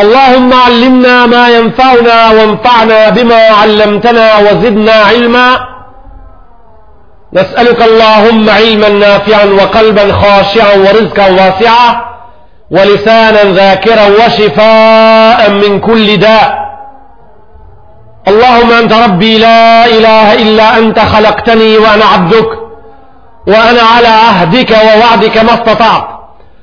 اللهم علمنا ما ينفعنا وانفعنا بما علمتنا وزدنا علما نسألك اللهم علما نافعا وقلبا خاشعا ورزقا واسعا ولسانا ذاكرا وشفاء من كل داء اللهم أنت ربي لا إله إلا أنت خلقتني وأنا عبدك وأنا على عهدك ووعدك ما استطعت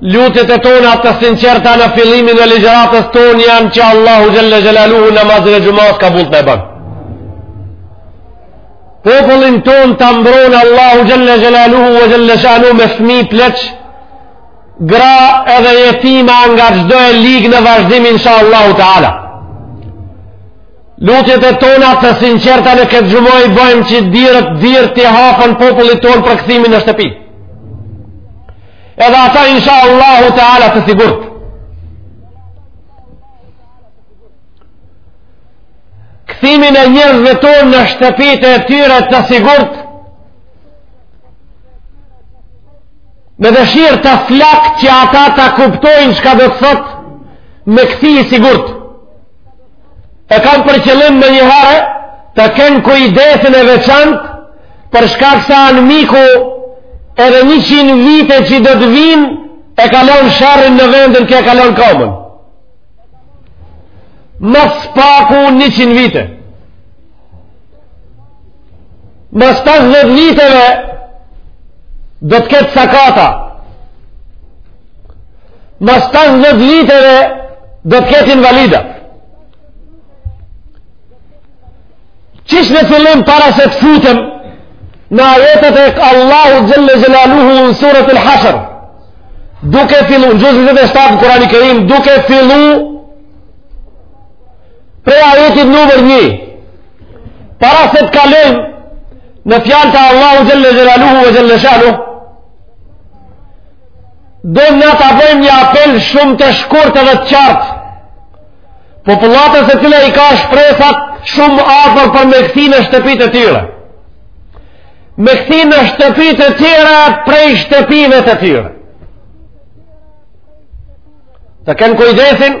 Lutjet tona të sinqerta në fillimin e ligjëratës sonë janë që Allahu xhelle xhelaluhu namazin e xumës kabul t' me ban. Popullin tonë ta mbron Allahu xhelle xhelaluhu ve xhelle shanuhu me fëmi pleq, gra edhe jetima nga çdo e ligë në vazhdim inshallah taala. Lutjet e tona të sinqerta në këtë xhuma i bëjmë që dyrt dyrt t'i hapen popullit tonë për kthimin në shtëpi. Edhe ata inshallahu teala të sigurt. Kthimin e njerëzve tonë në shtëpitë e tyre të sigurt. Me dëshirë të flaktë që ata ta kuptojnë çka do të thotë me u kthy i sigurtë. e kam për qëllim menjëherë të kenë kujdesin e veçantë për shkak se armiku edhe njëqind vite që do të vijnë e ka lon sherrin në vendin ku e ka lon komën më s'paku njëqind vite Mas 50 viteve do të ketë sakata. Mas 50 viteve do të ketë invalida. Qysh në fillim para se të futem në ajetet e Allahut Xhelle Xhelaluhu në surët e lë duke fillu, në xhuzin 27 në Kuranin Kerim, duke fillu Prej ajetit numër një, para se të kalojmë në fjalët e Allahut xhelle xhelaluhu ve xhelle shanuhu, dona ta bëjmë një apel shumë të shkurt edhe të qartë. Popullatës e cila i ka shpresat shumë afër për me u kthy në shtëpitë e tyre. Me u kthy në shtëpitë e tyre prej shtëpive të tyre. Të kenë kujdesin,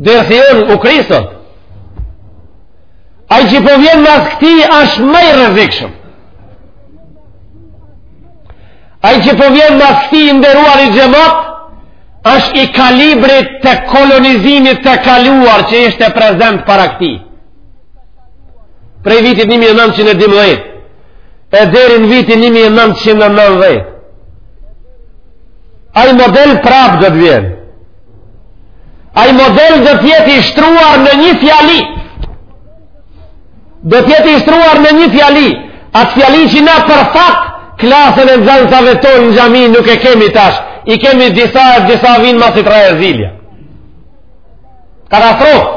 Dërthi unë u krisot. Ai që po vjen mas këtij është ma i rrezikshëm. Ai që po vjen mas këtij i nderuari xhemat është i kalibrit të kolonizimit të kaluar që ishte prezent para këtij. Prej vitit 1912 e deri në vitin 1990 Ai model prapë do të vjen. Ai model do të jetë i shtruar në një fjali. Do të jetë i shtruar në një fjali. Atë fjali që na për fat klasën e nxansave tonë në xhami nuk e kemi tash. I kemi disa e disa vijnë masi t'rreh zilja. Katastrofë.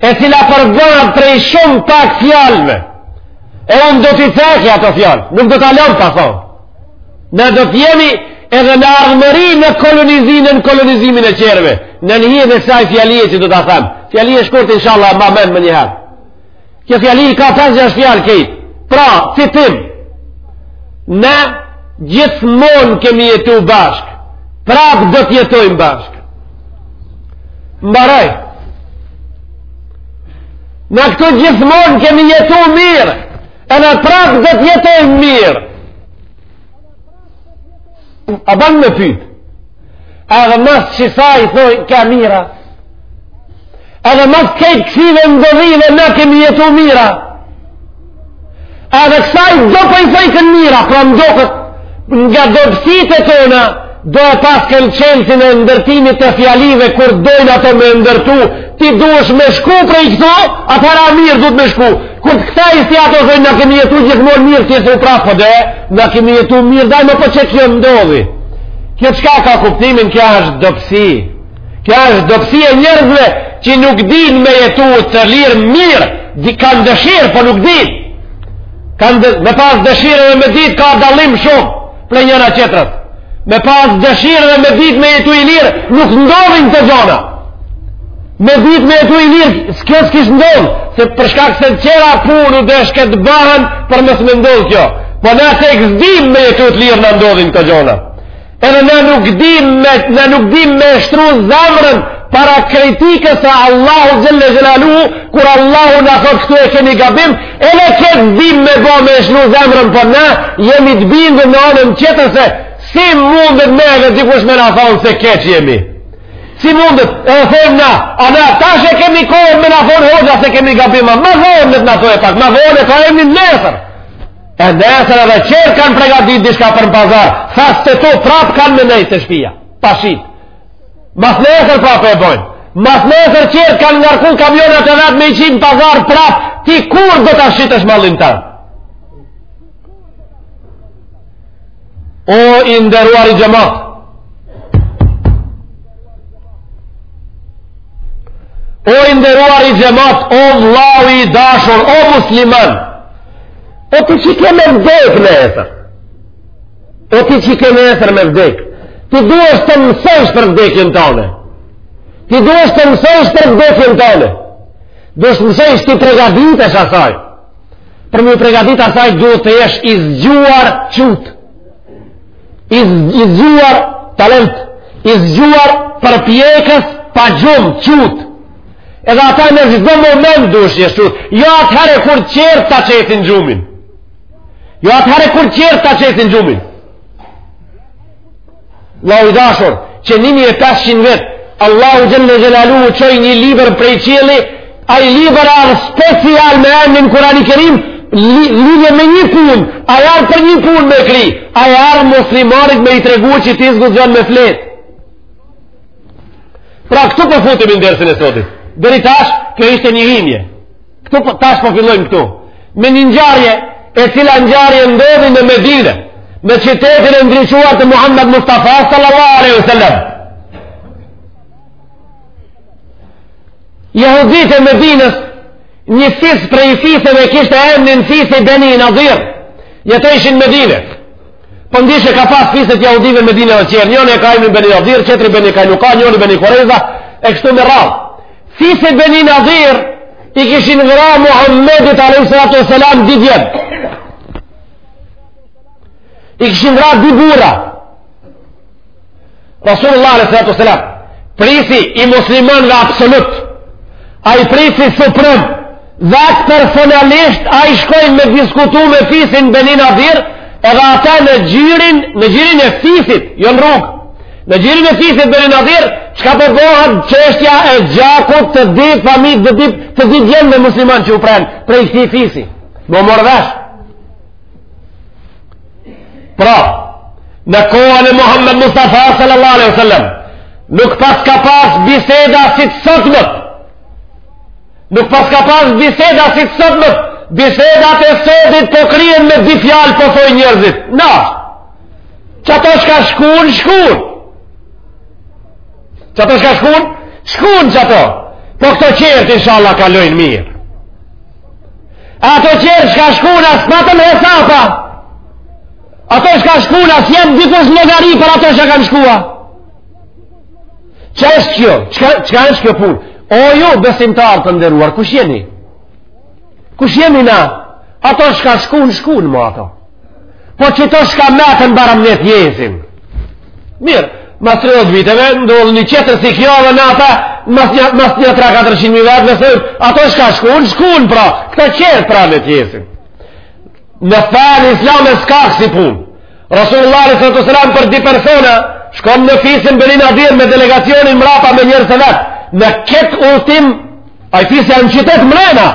e cila përbëhet prej shumë pak fjalëve. E unë do t'i ceki ato fjalë, nuk do ta lomë pa thonë. Ne do t'jemi edhe në ardhmëri në kolonizimin nën kolonizimin e qerve, nën hijen e kësaj fjalie që do ta them. Fjali e shkurt, inshallah, mba men menjëherë. Kjo fjali ka 5-6 fjalë kejt. Pra, citim, ne gjithmonë kemi jetu bashkë, prapë do t'jetojmë bashkë. Mbaroi. Na këtu gjithmonë kemi jetu mirë, edhe prapë do të jetojmë mirë. A ban me pytë? Edhe mas kësaj thojka mirë a. Edhe mas kejt kësive ndodhive na kemi jetu mirë a. Edhe kësaj do po i thojkën mirë a, pra më doket nga dobësitë tona, do e pas këllqenësin e ndërtimit të fjalive, kur dojnë ato me ndërtu, ti duhesh me shku prej këtu, atëherë a mirë duhet me shku. Kur të këta i si ato zëjnë, na kemi jetu gjithmonë mirë, ti se u prasë për po dhe, na kemi jetu mirë, daj ma po qe kjo ndodhi. Kjo çka ka kuptimin, kjo është dobësi. Kjo është dobsi e njerëzve që nuk din me jetu të lirë mirë, di kanë dëshirë, po nuk din. Kanë dë, me pas dëshirë dhe me ditë ka dallim shumë prej njëra-qetrës. Me pas dëshirë dhe me ditë me jetu i lirë, nuk ndodhin këto gjona. Me ditë me jetu i lirë, s'kjo s'kish ndodhë, se për shkak se qera punë duheshka të bëhen për mos me ndodhë kjo. Po na se s'dim me jetu të lirë na ndodhin këto gjona. Edhe na nuk dim me, na nuk dim me e shtru zemrën para kritikës e Allahu xhele xhelaluhu, kur Allahu na thot këtu e keni gabim, edhe këtë dim me bo me e shtru zemrën, po na jemi të bindë në anën qetër se si mundet ne edhe dikush me na thonë se keq jemi. Si mundet, e thonë na, a na tash e kemi kohën me na thonë hoxha se kemi gabime, ma vonë le të na thojë pak, ma vonë e ka e një nesër. E nesër edhe qerë kanë pregatit diçka për në pazar, thasët e tu prapë kanë me nejtë te shpia, pa shit. Mas nesër prapë e bojnë. Mas nesër qerë kanë ngarku kamionat e vet me i qit n'pazar prapë, ti kur do ta shitësh mallin tan. O i nderuari xhemat, o i nderuari xhemat, o vllau i dashur, o musliman, O ti që ke me vdek nesër. O ti që ke nesër me vdek. Ti duhesh të mësojsh për vdekjen tane. Ti duhesh të mësojsh për vdekjen tane. Duhesh të mësojsh t'i pregaditesh asaj. Për me i pregadit asaj duhet të jesh i zgjuar çut. I zgjuar talent. I zgjuar përpjekës pa gjumë çut. Edhe ata në çdo moment duhesh i çut, jo atëherë kur qerët ta qesin gjumin. Jo atëherë kur qerët ta qesin gjumin. Vllau i dashur, qe 1500 vjet, Allahu xhel-le xhelaluhu çoi një libër prej qielli, ai libër ardh special me emnin Kurani Kerim, lidhe me një punë, ai ardh për një punë me kri, ai ardh muslimanit me i tregu që ti s'guxon me flet. Pra këtu po futim në dersin e sotit. Deri tash kjo ishte një himje. Këtu po tash po fillojmë këtu. Me një ngjarje e cila ngjarje ndodhi në Medinë, në qytetin e ndriçuar të Muhammed Mustafa sallallahu alaihi wasallam. Jehuditë e Medinës një fis prej fiseve kishte emnin fisi Beni Nadir jetojshin n'Medine Po ndryshe ka pas fise t'jahudive n'Medine edhe qera, njeni e ka emnin Beni Nadir, qetri Beni Kajnuka, njeni Beni Kurejza, e kështu me radhë. Fisi i Beni Nadir, i kishin vra Muhammedit a.s. di djem. I kishin vra di burra. Rasulullah alaihi salatu wasalam prisi i muslimanëve absolut ai prisi suprem dhe atë personalisht ai shkoi me diskutu me fisin Beni Nadir edhe ata në gjirin në gjirin e fisit jo në rrugë në gjirin e fisit Beni Nadir çka po bëhet çështja e gjakut të di fëmijve të di të di djemve musliman që u prenë prej këtij fisi më morë Pra, në kohën e Muhammed Mustafa sallallahu alaihi wasallam, nuk pas ka pas biseda si të sotmët. Nuk pas ka pas biseda si të sotmët. Bisedat e sotit po kryhen me di fjalë po thojn njerëzit. Na. Çato shka shkun, shkun. Çato shka shkun, shkun çato. Po këto qerat inshallah kalojnë mirë. Ato qera shka shkun as maten hesapa. Ato shka shkun as jep dikush llogari për ato shka kanë shkua. Çka është kjo? Çka është kjo punë? O ju besimtarë të nderuar, kush jeni? Kush jemi na? Ato shka shkun, shkun ma ato. Po qito shka metën barem le t'jesin. Mirë, mas 30 viteve, ndodh një qetër si kjo dhe në ata, mas një, mas një 3-400 mijë vetë, nëse, ato shka shkun, shkun pra, këta qerë pra le t'jesin. Në fenë islame s'ka kësi punë. Rasullullah alaihi salatu wasalam për di persona, shkon në fisin Beni Nadir me delegacionin mrapa me njerëzit e vet, në këtë udhëtim Ai fisi në qytet mrena,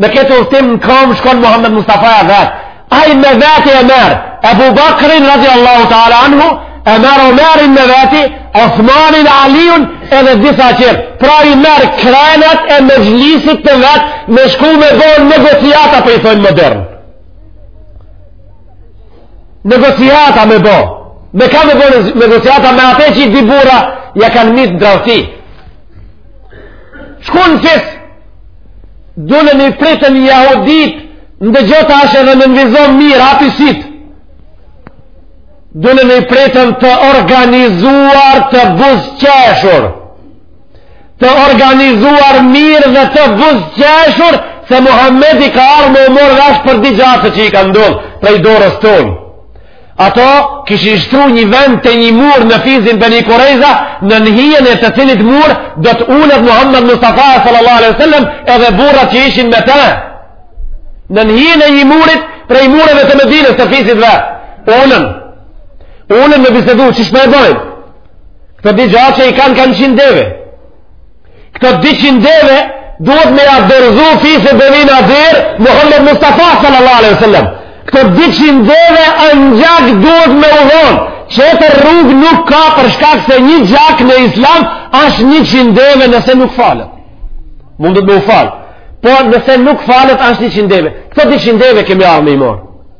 në këtë udhëtim në kamë shkon Muhammed Mustafa e vetë. Ai me vete e merr Ebu Bekrin radiallahu ta'ala anhu, e merr Omerin me vete, Osmanin e Aliun edhe disa qerë. Pra i merr krenët e mexhlisit të vet me shku me bo negociata po i thom modern. Negociata me bo. Me ka me bo negociata me ata që dy burra ja kanë mytë drafti. Shkun në fis, dulën e i pritën jahuditë, ndëgjo tash edhe nënvizoni mirë, ata i sheh. Dulën e i pritën të organizuar të buzqeshur, të organizuar mirë dhe të buzqeshur, se Muhammedi ka ardhë me u marrë vesht për dy gjaqe që i ka ndodhë, prej dorës tonë. Ato kishin shtru një vend te një mur në fisin Beni Kurejza nën hijen e të cilit mur do të ulet Muhammed Mustafa sallallahu alaihi sallam edhe burrat që ishin me të. Nën hijen e një murit prej mureve të Medinës të fisit dhe ulen. Ulen me bisedu qysh me e bo në këto dy gjaqe që i kanë kanë qind deve. Këto 200 deve duhet me ja dorëzu fisi Beni Nadir Muhammed Mustafa sallallahu alaihi sallam. Këto 200 deve dy gjak duhet me u dhonë. Qetër rrugë nuk ka për shkak se një gjak në islam është 100 deve nëse nuk falet. Mundet me u falë. Por nëse nuk falet është 100 deve. Këto 200 deve kemi ardhë me i marrë.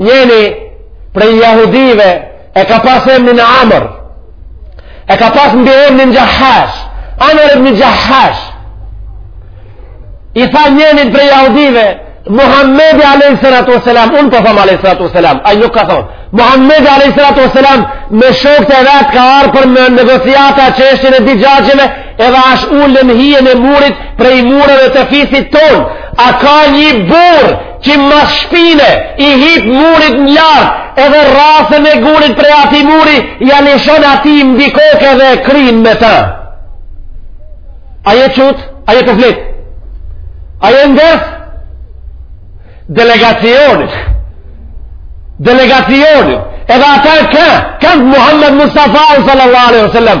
Njeni prej jahudive e ka pas emnin Amr, e ka pas mbiemnin Xhahash, Amr ibni Xhahash. I tha njeni prej jahudive, Muhammedi a.s. Unë po tham a.s. Ai nuk ka thonë. Muhammedi a.s. me shokët e vet ka ardhë për me negociu qeshtjen e dy gjaqeve edhe ashtë ul nën hijen e murit prej mureve të fisit tonë. A ka një burrë Që mas shpine i hip murit nalt edhe rrasën e gurit prej atij muri ja lshon atij mbi koke dhe kryn me të. A je qut, a je te vedi. A je në gjes delegacionit. Delegacionit. Edhe ata ke, kand Muhammed Mustafa sallallahu alaihi wasallam.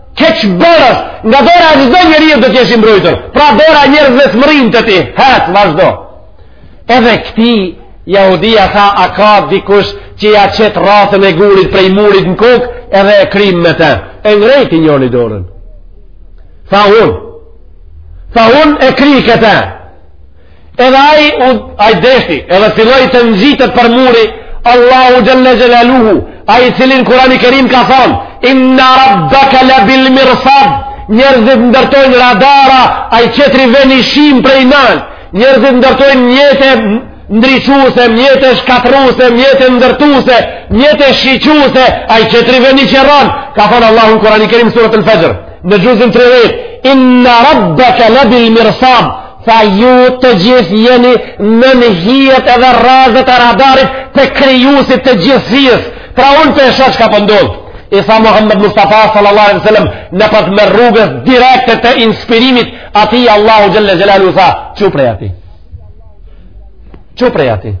Keqbërës, nga dora e çdo njeriu do të jesh i mbrojtur. Pra dora e njerëzve s'mrrin te ti. Hec, vazhdo. Edhe ky jahudia tha a ka dikush që ja qet rrasën e gurit prej murit në kokë edhe e kryjm me të. E ngrejti njëri dorën. Tha unë. Tha unë e kry këtë. Edhe ai u ai deshti, edhe filloi të ngjitet për muri, Allahu xhelle xhelaluhu, ai i cili në Kur'anin e Kerim ka thënë, "Inna rabbaka labil mirsad." Njerëzit ndërtojnë radara, ai tjetri vjen i shin prej nalt. Njerëzit ndërtojnë mjete ndriçuese, mjete shkatërruese, mjete ndërtuese, mjete shiquese, ai tjetri vjen i qorron. Ka thënë Allahu në Kur'anin e Kerim suretul Fexhr, në xhuzin 30, "Inna rabbaka labil mirsad." Tha ju të gjithë jeni nën hijet edhe rrezet e radarit të krijusit të gjithësisë. Pra unë po e shoh çka po ndodh. Po i tha Muhammed Mustafa sallallahu alaihi sallam nëpërmjet rrugës direkte të inspirimit atij Allahu xhelle xhelaluhu tha çu prej aty, çu prej aty.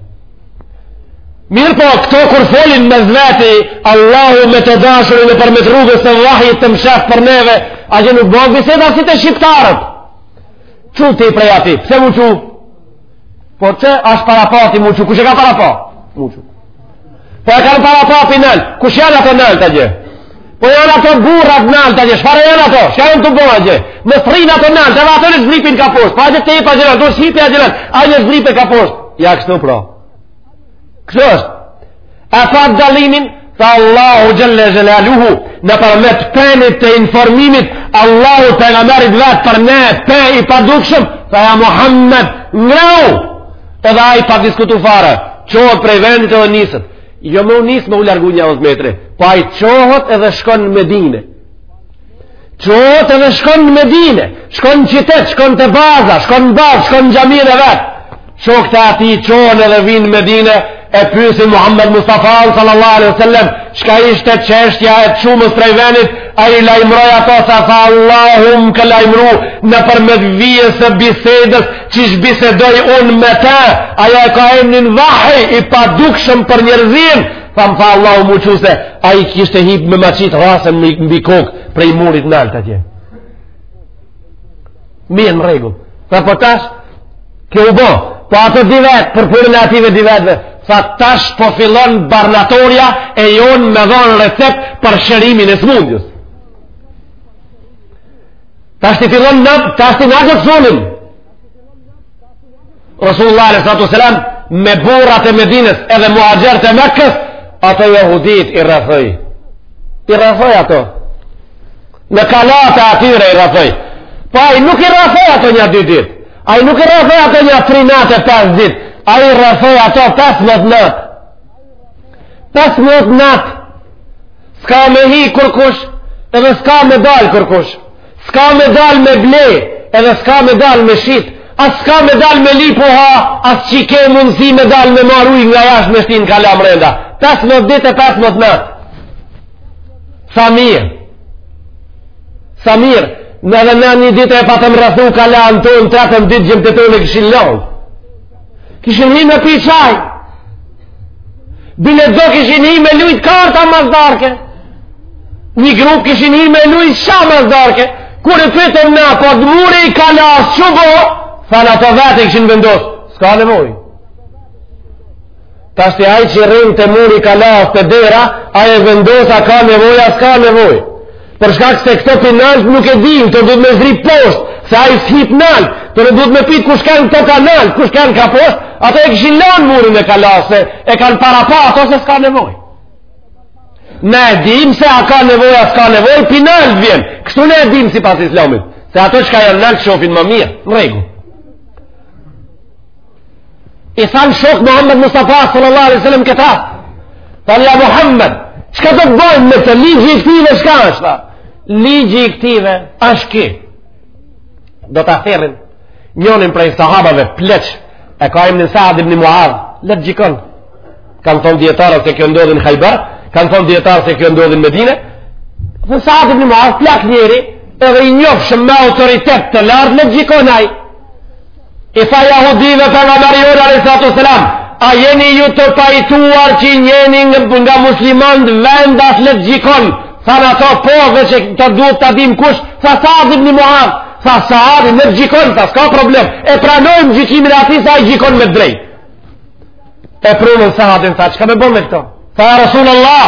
Mirëpo, këto kur folin mes veti, Allahu me të dashurin përmjet rrugës së vahjit të mshef për neve, ajo nuk bëhet biseda si te shqiptarët. Çu ti prej aty, pse me u çu? Po se është parapa ti me u çu, kush e ka parapa me u çu? Po e kanë parapa prej nalt, kush janë ato nalt atje? Po janë ato burrat nalt atje, çfarë janë ato? Çka janë tu bo atje? Më thirrni ato nalt, dhe ato le zdrypin ka poshtë, pa gjë te i pa gjërat, do shqipi a gjërat, a një zdrypin ka poshtë. Ja kështu pra. Kështu është? A pa dallimin? Tha Allahu xhelle xhelaluhu nëpërmjet penit të informimit Allahu pejgamberit vet për ne pe i padukshëm Tha ja Muhammed ngrau edhe ai pa diskutu fare çohet prej vendit edhe niset jo me u nis me u largu nja dhetë metra po ai çohet edhe shkon në Medine Çohet edhe shkon në Medine, shkon në qytet, shkon te baza, shkon në bazë, shkon në xhaminë e vet. Shokët e tij çohen edhe vijnë në Medine, e pysin Muhammed Mustafan, sallallahu alaihi sallam, çka ishte çështja e çumes prej venit, ai lajmëroi ato, tha tha Allahu m'ka lajmëru, nëpërmjet vijës së bisedës, që bisedoj unë me te, ajo e ka emnin vahj, i padukshëm për njerëzim, Tha më tha Allahu me u çu se ai kishte hip me ma qit rrasën mbi kokë prej murit nalt atje. Mirë në rregull. Tha po tash, kjo u bo, po ato dy vetë, për punën e atyre dy vetëve. Tha tash po fillon barnatorja e jonë me dhanë recept për shërimin e smundjes. Tashti fillon, tashti në atë të Resulullah alejhi salatu ve selam me burrat e Medinës edhe muhaxhirët e Mekës, ato jehuditë i rrethoi. I rrethoi ato. Në kalatë e tyre i rrethoi. Po ai nuk i rrethoi ato nja dy ditë. Ai nuk i rrethoi ato nja tri natë pesë ditë. Ai i rrethoi ato pesëmbëdhjetë natë. Pesëmbëdhjetë natë. S'ka me hi kërkush, edhe s'ka me dalë kërkush. S'ka me dal me ble, edhe s'ka me dal me shit, as s'ka me dal me lyp uha, as që ke mundësi me dal me marr uj nga jasht me shti n'kala mrenda. 15 dit e 15 nat. Sa mirë. Sa mirë. Edhe na një dit e patëm rrethu kalan tonë, t'tretën dit djemtë tonë e kishin lonë. Kishin hi me pi çaj. Bile do kishin hi me lujt karta mas darke. Një grup kishin hi me lujt shah mas darke. Kur e pytëm na, po te muri i kalas, ç'u bo? Thanë ato vetë kishin vendosë. S'ka nevoj. Tashti ai që rrin te muri kalasë te dera, ai e vendos a ka nevoj, a s'ka nevoj. Për shkak se këto pi nalt nuk e dinë, këto duhet me zbrit poshtë, se ai s'hip naltë, tani duhet me pyt kush kanë këto ka naltë, kush kanë ka poshtë, ato e kishin lanë murin e kalasë, e kanë parapa ato se s'ka nevoj. Ne e dimë se a ka nevoj, a s'ka nevoj, pi nalt vjen. Kështu ne e dimë sipas islamit, se ato çka janë naltë shofin më mirë, në rregull. i thanë shokët Muhammed Mustafa sallallahu alaihi sallam këta thanë ja Muhammed çka do të bojmë me ta ligji i këtyve çka është tha ligji i këtyve është ky do ta thirrni njonin prej sahabave pleq e ka emnin Saad ibn Muadh le të gjykon kanë thonë dijetarët se kjo ndodhi n'Hajber kanë thonë dijetarët se kjo ndodhi n'Medine dhe Saad ibn Muadh plak njeri edhe i njoftun shumë me autoritet të lartë le të gjykon ai I tha jahudive pejgamberi jonë alejhi salatu ve selam, a jeni ju të pajtuar që njeni nga muslimant vendas le të gjykon, thanë ato po veçse duhet ta dim kush, tha Saad ibni Muadh, tha Saadi le të gjykon, tha s'ka problem, e pranojmë gjykimin e atij se ai gjykon me t'drejt. E prunën Saadin, tha çka me bo me këto? Tha ja Rasul Allah,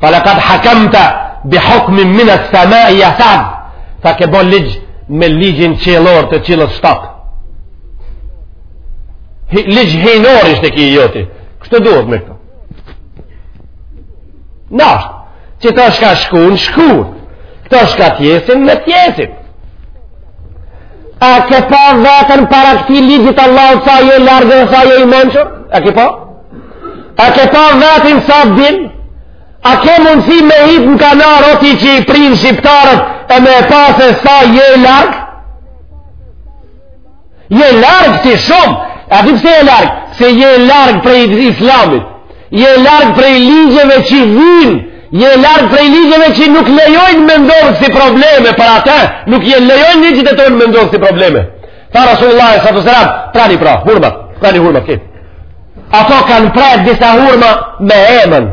Tha lekad hakamta bi hukmin min as sama ja Saad, tha ke bo ligj me ligjin qiellor të qiellit shtat. Ligj hyjnor ishte ky i joti. Kështu duhet me këto. Tashti, këta çka shkun shkun, këta çka t'jesin le t'jesin. A ke pa veten para këtij ligjit Allahut sa jom larg dhe sa jom i mençur? A ke pa? A ke pa veten sa din? A ke mundësi me hip në kanar ti që i prin shqiptarët e me pa se sa je largë? Je largë ti shumë, a di pse je largë? Se je largë prej islamit, je largë prej ligjeve që vyjnë, je largë prej ligjeve që nuk lejojnë me ndodh ksi probleme, për atë nuk e lejojnë ligjet tonë me ndodh ksi probleme. Tha Rasulullah alejhi salatu ve selam, prani pra, hurma, prani hurmat, këtë. Ato kanë prejt disa hurma me emën.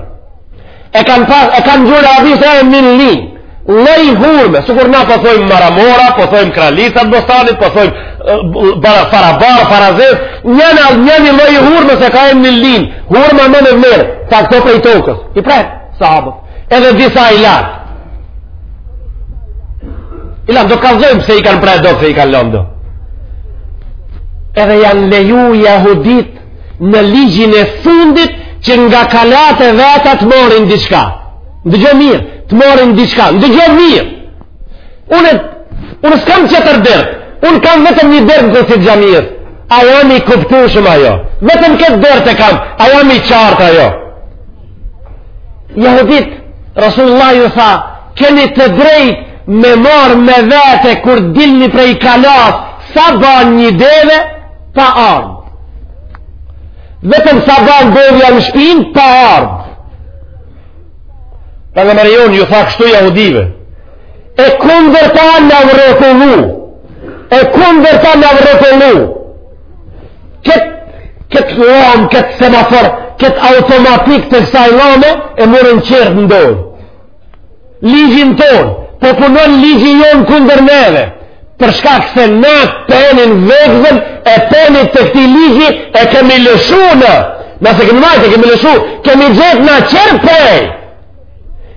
E kanë pas, e kanë n'gjuhën arabe emnin lin. Lloj hurme, sikur na po thojmë maramora, po thojmë kralicat bostanit, po thojmë farabardhë, farazezë njani lloj hurme se ka emnin lin hurma më në vlerë sa këto prej tokës i pret sahabët edhe disa i lanë I lanë, do të kallzojmë pse i kanë pre do, pse i kanë lanë do. Edhe janë leju jahuditë në ligjin e fundit që nga kalatë e veta të marrin diçka. Ndëgjo mirë, të marrin diçka. Ndëgjo mirë. Unë, unë s'kam qetër dert. Unë kam vetëm një dert në kursi t'xhamisë. A jam i kuptueshëm a jo. Vetëm këtë dert e kam. A jam i qartë a jo. Jahuditë, Rasulullahi ju tha, keni të drejtë me marrë me vete kur dilni prej kalasë, sa ban një deve, pa armë. Vetëm sa ban devja në shpinë, pa armë. Pejgamberi jonë ju tha kështu jahudive, e kundërta na u rrotullu, e kundërta na u rrotullu, Këtë këtë llamë, këtë semafor, këtë automatik të kësaj llame, e murën qerët në dorë. Ligjin tonë, po punon ligji jonë kundër neve, për shkak se na penin vegzën e penit të këtij ligji e kemi lëshu na, na s'e kemi majtë e kemi lëshu, kemi gjetë na qetër pej.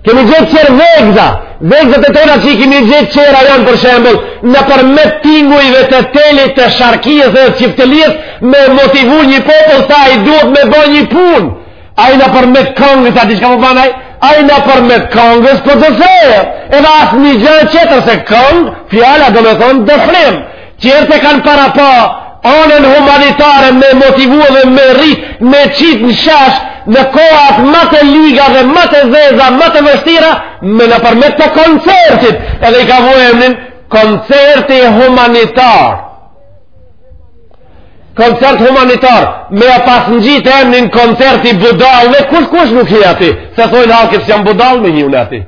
Kemi gjetë qera vegza, vegzat e tona që i kemi gjetë qera janë për shembull, nëpërmjet tingujve të telit të sharkisë dhe të çiftelisë, me motivu një popull se ai duhet me bo një punë. Ai nëpërmjet kangës, a di çka po ban ai, ai nëpërmjet kangës po dëfrehet, edhe asnjë gja qetër se kangë, fjala domethënë dëfrim. Tjerët e kanë parapa anën humanitare me motivu edhe me rrit, me qitë në shesh, në kohët më të liga dhe më të zeza, më të vështira, me nëpërmjet të koncertit, edhe i ka vu emnin, koncerti humanitar. Koncert humanitar, me ia pas ngjitë emnin koncerti i budallve, kurkush nuk hi aty, se thojnë hallki s'jam budall me hi unë aty.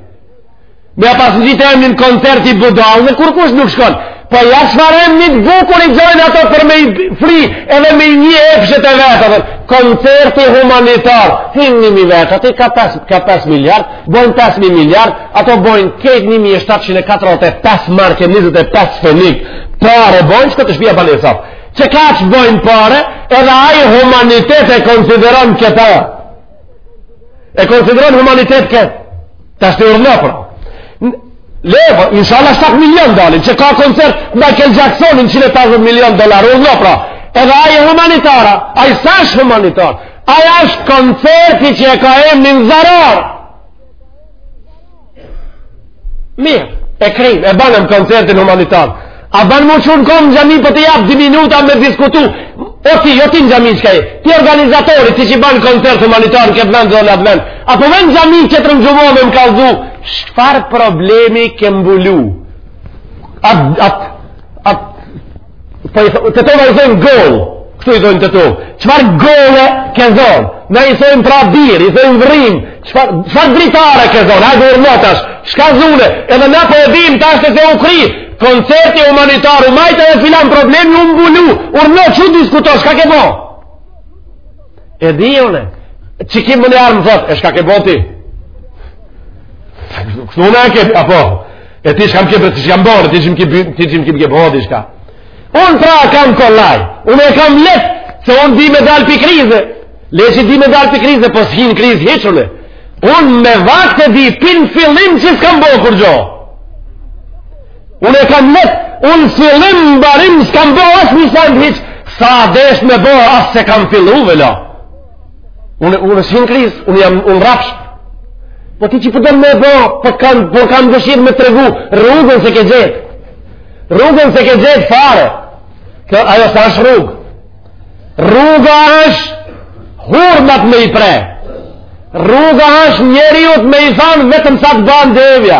Me ia pas ngjitë emnin koncerti i budallve kurkush nuk shkon. Po ja çfarë emni të bukur i gjojnë ato për me i fry edhe me i ngi epshet e veta. Dhe, koncerti humanitar, hinë një mijë vetë, aty ka 5, ka 5 miliard, bojnë 5.000 miliard, ato bojnë krejt 1.745 marka, 25 fenik, pare bojnë, shko te shpia për një sot. Qe kaq bojnë pare, edhe ai humanitet e konsideron këta. E konsideron humanitet ke? Tashti urdhno pra. Le po, inshallah 7 milion dalin, që ka koncert Michael Jacksonin 150 milion dollarë, urdhno pra. Edhe ai e humanitar, ai s'është humanitar, ai është koncerti që e ka emnin zarar. Mirë, e kryjm, e banëm koncertin humanitar. A banë mu shumë komë në gjami për po të japë dy minuta me diskutu. O ti, jo ti në xhami çka je. Ti organizatori që e ban koncert humanitar në këtë vend dhe në atë vend. A po vjen n'xhami që të ngjojmë dhe me kallzu çfarë problemi ke mbulu? Atë, atë, atë, Po i thonë, Tetovë i thonë gollë, këtu i thonë Tetovë, çfarë golle ke zonë, na i thojm pra birë, i thojm vrimë, çfarë, çfarë dritare ke zonë, hajde urdhno tash, shka zune, edhe na po e dim tash se u kri, koncerti humanitar, u majt edhe filan problemi, u mbulu, urdhno çu diskuto shka ke bo? E di unë. Çi kim më armë thot, e shka ke bo ti? Kështu unë e ke, apo? E ti shkam ke, ti shkam bërë, ti shkam ke, ti shkam ke, ti shkam bërë, ti shka. Unë pra kam kollaj, unë e kam letë, se unë di me dal pi krize. Le që di me dal pi krize, po s'hin n'krizë hiç se unë me vakt e di, pi n'fillim që s'kam bo kurgjo. Unë e kam letë, unë fillim mbarim, s'kam bo as një send hiç, s'a desht me bo as s'e kam fillu, vëllo. Unë, unë s'hin n'krizë, unë jam, unë rrafsh. Po ti që po don me bo, po kam, po kam dëshirë me tregu, rrugën s'e ke gjet. Rrugën s'e ke gjet fare. Kjo, ajo s'është rrugë. Rruga është hurmat me i pre. Rruga është njeriut me i thanë vetëm sa të ban devja.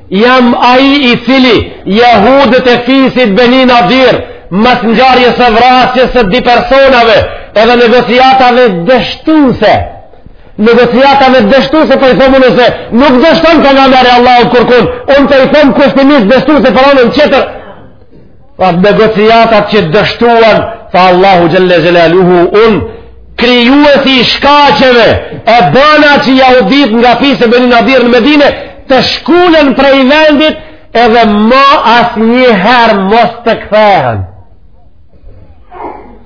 Jam ai i cili jehudët e fisit Beni Nadir mas ngjarjes së vrasjes së dy personave edhe negociatave dështuese. Negociatave dështuese po i them unë se nuk dështon pejgamberi i Allahut kurkun. Unë po i them kushtimisht dështuese për anën tjetër. Pas negociatat që dështuan, tha Allahu Xhele Xhelaluhu, unë krijuesi i shkaqeve e bëna që jahuditë nga fisi Beni Nadir në Medine, të shkulen prej vendit edhe ma asnjëherë mos të kthehen.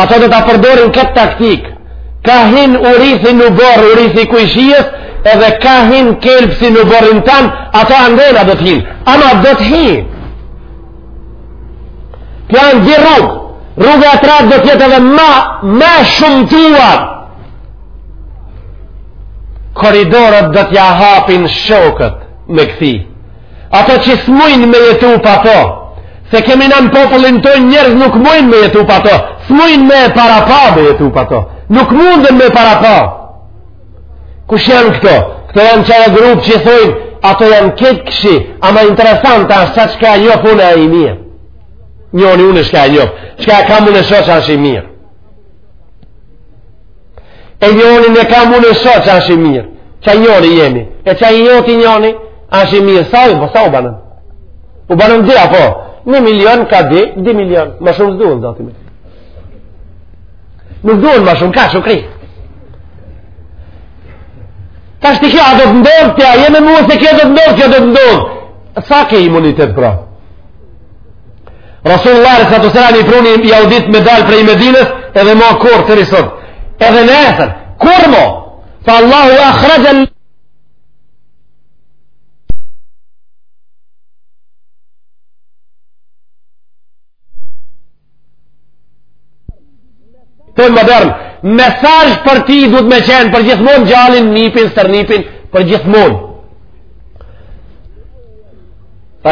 Ato do ta përdorin këtë taktikë, ka hin urithi n'oborr, urithi i kojshisë edhe ka hin kelpsi n'oborrin tanë, ato andena do të hin, ama do të hin. Kjo janë dy rrugë, rruga e tretë do të jetë edhe ma, ma e shumtuar. Korridoret do t'ja hapin shokët me kthi. Ato që s'mujnë me jetu pa to, Se kemi në popullin tonë njerëz nuk mujnë me jetu pa to, s'mujnë me pa, pa me jetu pa to, nuk munden me pa, pa. Kush janë këto? Këto janë ça ai grup që thojnë, ato janë keq, ksi, ama interesant ashtë, çka njoh unë i mirë. Njoni unë çka njoh, çka kam unë shoq ashtë i mirë. E njoni e kam unë shoq ashtë i mirë. Qaj njoni jemi. E qaj joti njoni, ashtë i mirë. Sa u, po sa u banën? U banën dy, apo? Një milion ka dy, dy milion. Ma shumë s'duhen, zotni. Nuk duhen ma shumë, ka shumë krye. Tash kjo, a do të ndodhë, tja, jemi mua se kjo do të ndodhë, kjo do të ndodhë. Sa ke imunitet, pra? Rasulullah alejhi salatu wes selam i pruni jahudit me dalë prej Medinës edhe ma kur të rilexon edhe një herë kur mo tha Allahu e akhrajën Të modern, mesaj për ti duhet me qenë, për gjithmon djalin, nipin, stërnipin, për gjithmon.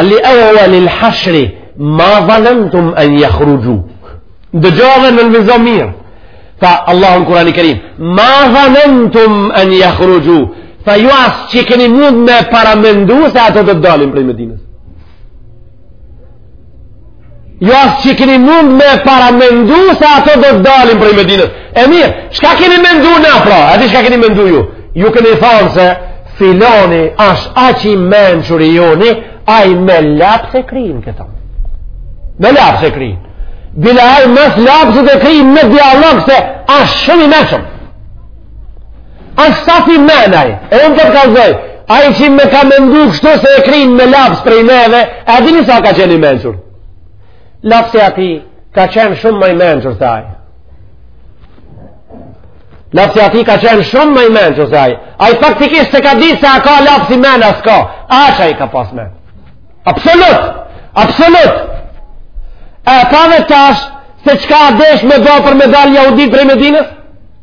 Li ewelil hashri, ma dhanentum en jakhruxhu. Dëgjo e nënvizo mirë. Tha Allahu në Kurani Kerim, ma dhanentum en jakhruxhu. Tha ju as që keni mund me paramendu se ato do të dalin prej Medinës. Ju as që keni mund me paramendu se ato do të dalin prej Medinës. E mirë, çka keni mendu pra? A di çka keni mendu ju? Ju keni thonë se filani ashtë aq i mençur i joni, ai me laps e kryn këta. Me laps e kryn. Bile ai me laps edhe kryn me dialog se ashtë shumë i mençëm. Ashtë sa t'i mençëm, e unë po të kallzoj, ai që ka mendu kështu se e kryn me laps prej neve, e dini sa ka qenë i mençur. Lapsi i atij ka qenë shumë më i mençur se ai. Lapsi i atij ka qenë shumë më i mençur se ai. Ai faktikisht s'e ka ditë se a ka lapsi mend a s'ka. Aq ka pas mend. Absolut! Absolut! E sot e vet tash se çka ka desh me do për me dal jahuditë prej Medinës?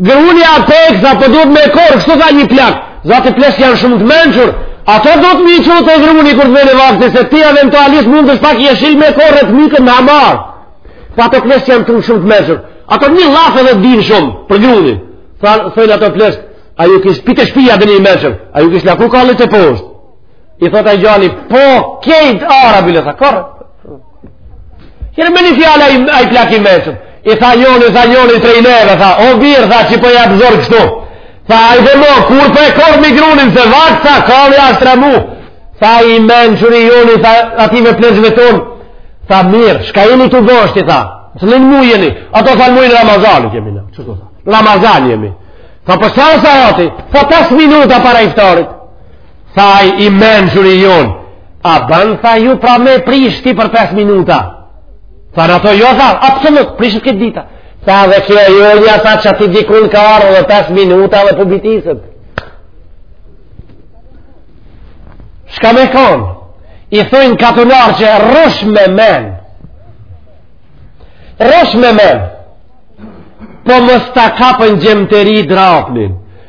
Gruni u pjek, tha, po duhet me e korr, kështu tha një plak, zati pleqtë janë shumë të mençur, ato duhet me u çu te gruni kur të vjen vakti, se ti eventualisht mund edhe pak jeshil me korr e të myken në hambar, pa po ato pleqtë janë shumë të mençur, ato një llaf edhe dinë shumë për gruni, thojnë ato pleqtë, a ju kish pjek te shpia, je i mençur, a ju kish lakue kalli te poshtë, I thot ai djali, po kejt arabi, le tha, korrë. Korrë me një fjalë ai plak i mençëm. I tha njoni, i tha njoni, i trejneve, tha, o bir, tha, që po e atë zorë kështu. Tha, a i dhe mo, kur për po e korrim grunin, se vapë, tha, kërë i ashtë ramu. Tha, i mençuri joni, tha, atyne pleqve tonë. Tha, mirë, shka jeni të bësht, i tha, cilin muj jeni, ato thanë muj Ramazani, kemi në, qështu tha, Ramazani jemi. Tha, për po sa sahati, tha, 5 minuta para iftarit. Tha i, i mençuri jonë, a ban, tha ju pra me prishti për 5 minuta. Thanë ato, jo, tha, absolut, prishet krejt dita. Tha edhe kjo jonja, tha që ati dikun ka ardhë 5 minuta dhe po bitiset. Shka me konë? I thujnë katunar që rrush me men. Rrush me men. Po mos ta kapën gjemëteri drapnin.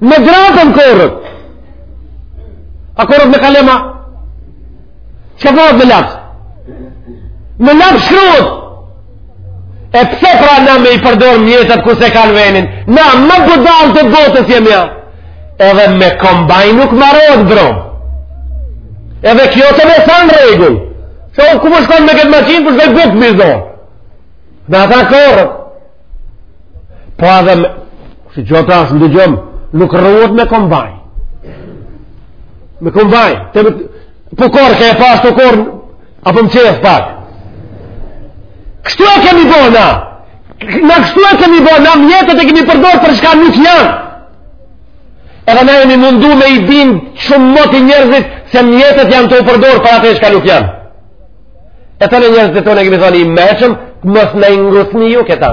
Me drapën korret. A korret me kalema? Çka bahet me laps? Me laps shkruhet. E pse pra na me i përdor mjetet ku s'e kanë venin? Na, ma budallë të botës jemi a. Edhe me kombajn nuk marohet brum. Edhe kjo të me thanë rregull. O ku po shkon me këtë maqinë, po shkoj bukë me zonë. Me ata korret. Po edhe me, si që ata asë ndëgjëm, nuk rruhet me kombajn. Me kombajn. Te, po korr, ke pas tu korr, apo më qeth pak. Kështu e kemi bo na. Na kështu e kemi bo, na mjetet i kemi përdor për shka nuk janë. Edhe na jemi mundu me i bind shumë moti njerëzit se mjetet janë tu u përdor për atë shka nuk janë. E të në njerëzit tonë e kemi thoni i mençëm, mos na i ngucni ju këta.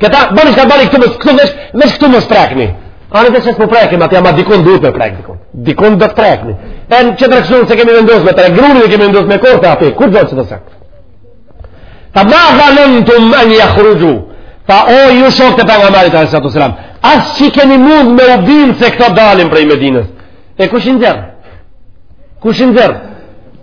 Këta, bëni shka bëni këtu mos, këtu vesh, vesh këtu mos prekni. Ani të qësë më prekni, ma të jama dikun duhet me prek. Dikun, dikun do të prekni. E në që të rëkshun se kemi vendos me tre gruni, dhe kemi vendos me korrë, api, kur zonë që të sekë. Tha ma dhanentum en jahruxhu, tha o ju shokët e Pejgamberit, alejhi selatu selam, as që keni mund me u bind se këto dalin prej Medinës. E kush i nxerr? Kush i nxerr?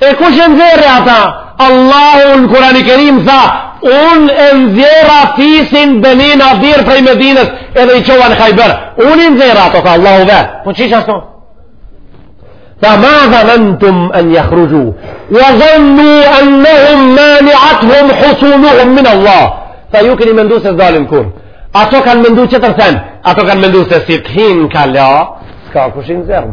E kush i nxerr ata? Allahu në Kurani Kerim tha, unë e nxerra fisin Beni Nadir prej Medinës edhe i çova në Hajber. Unë i nxerra ato, tha Allahu dhe. Po qysh ashtu? Tha ma dhanentum en jahruxhu. Wa dhennu ennehum maniatuhum husunuhum min Allah. Tha ju keni mendu se s'dalin kurr. Ato kanë mendu tjetër sen. Ato kanë mendu se si të hin n'kala, s'ka kush i nxerr